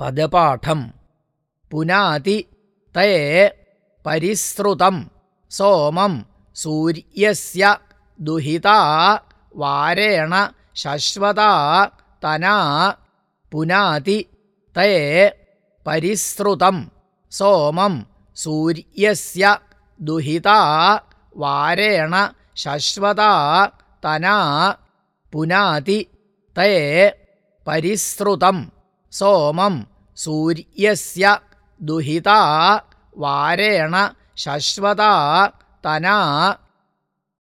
പദപാഠം. പുനാതി തേ പരിസ്രുതം. സോമം സൂര്യസ്യ ദുഹിതാ വാരേണ ശശ്വതാ തനാ. പുനാതി തേ പരിസ്രുതം. സോമം സൂര്യസ്യ ദുഹിതാ വാരേണ ശശ്വതാ തനാ. പുനാതി തേ പരിസൃതം സോമം സൂര്യസ്യ ദുഹിത വാരേണ ശശ്വത തനാ